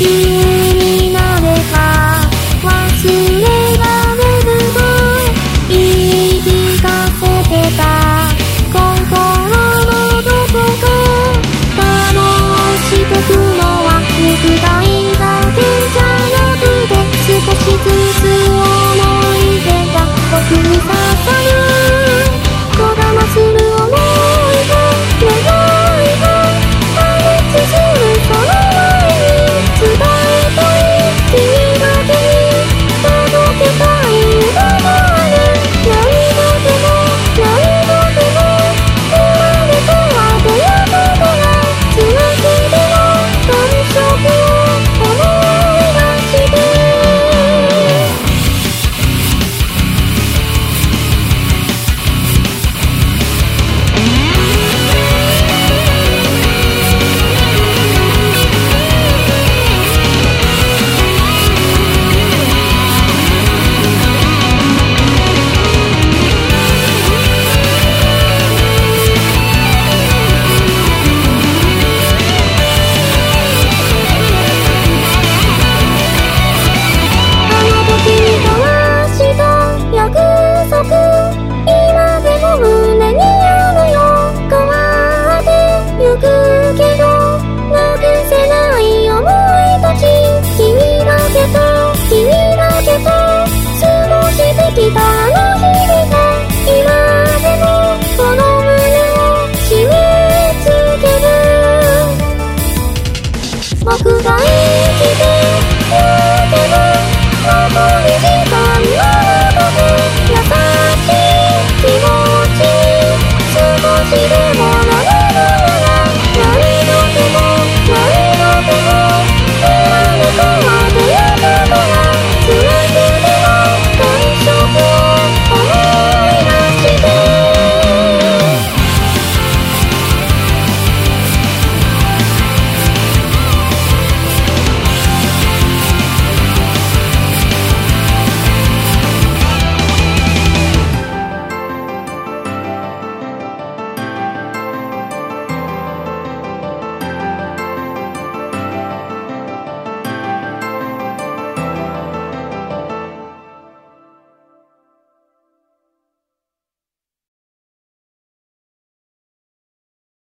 you.